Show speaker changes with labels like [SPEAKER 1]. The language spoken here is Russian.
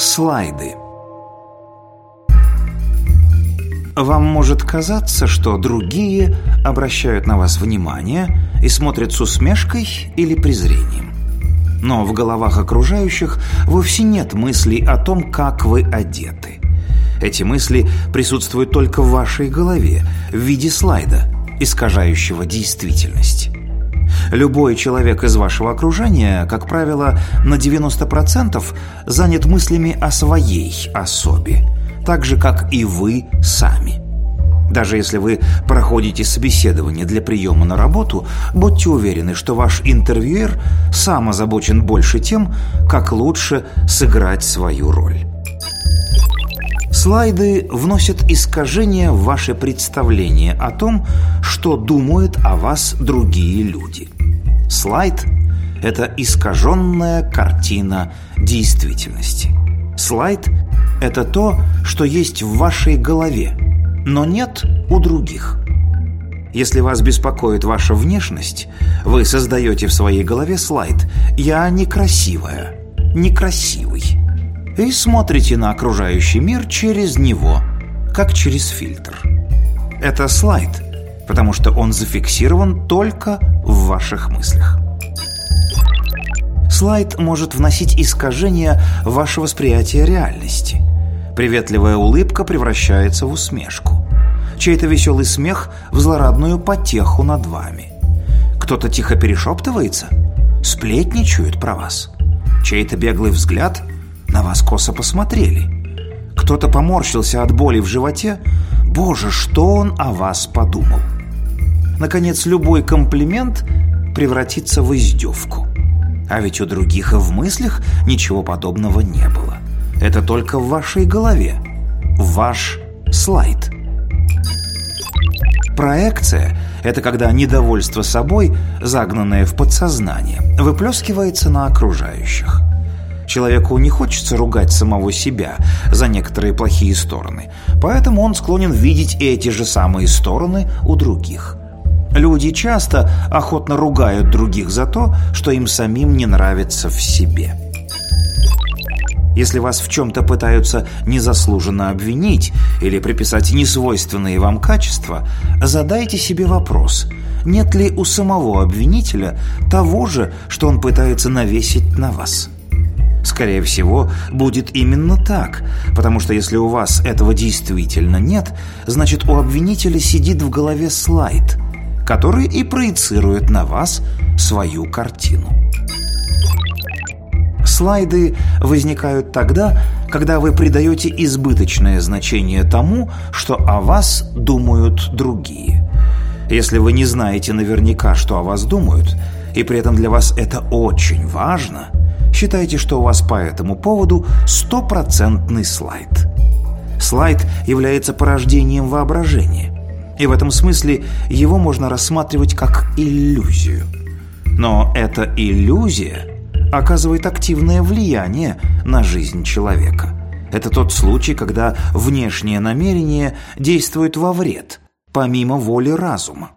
[SPEAKER 1] Слайды. Вам может казаться, что другие обращают на вас внимание и смотрят с усмешкой или презрением. Но в головах окружающих вовсе нет мыслей о том, как вы одеты. Эти мысли присутствуют только в вашей голове в виде слайда, искажающего действительность. Любой человек из вашего окружения, как правило, на 90% занят мыслями о своей особе, так же, как и вы сами. Даже если вы проходите собеседование для приема на работу, будьте уверены, что ваш интервьюер сам озабочен больше тем, как лучше сыграть свою роль. Слайды вносят искажения в ваше представление о том, что думают о вас другие люди. Слайд – это искаженная картина действительности. Слайд – это то, что есть в вашей голове, но нет у других. Если вас беспокоит ваша внешность, вы создаете в своей голове слайд «Я некрасивая», «Некрасивый» и смотрите на окружающий мир через него, как через фильтр. Это слайд, потому что он зафиксирован только в ваших мыслях. Слайд может вносить искажения в ваше восприятие реальности. Приветливая улыбка превращается в усмешку. Чей-то веселый смех в злорадную потеху над вами. Кто-то тихо перешептывается, сплетничают про вас. Чей-то беглый взгляд на вас косо посмотрели. Кто-то поморщился от боли в животе. Боже, что он о вас подумал? Наконец, любой комплимент превратится в издевку. А ведь у других и в мыслях ничего подобного не было. Это только в вашей голове. Ваш слайд. Проекция – это когда недовольство собой, загнанное в подсознание, выплескивается на окружающих. Человеку не хочется ругать самого себя за некоторые плохие стороны, поэтому он склонен видеть эти же самые стороны у других. Люди часто охотно ругают других за то, что им самим не нравится в себе. Если вас в чем-то пытаются незаслуженно обвинить или приписать несвойственные вам качества, задайте себе вопрос, нет ли у самого обвинителя того же, что он пытается навесить на вас. Скорее всего, будет именно так, потому что если у вас этого действительно нет, значит у обвинителя сидит в голове слайд, который и проецирует на вас свою картину. Слайды возникают тогда, когда вы придаете избыточное значение тому, что о вас думают другие. Если вы не знаете наверняка, что о вас думают, и при этом для вас это очень важно – Считайте, что у вас по этому поводу стопроцентный слайд. Слайд является порождением воображения. И в этом смысле его можно рассматривать как иллюзию. Но эта иллюзия оказывает активное влияние на жизнь человека. Это тот случай, когда внешнее намерение действует во вред, помимо воли разума.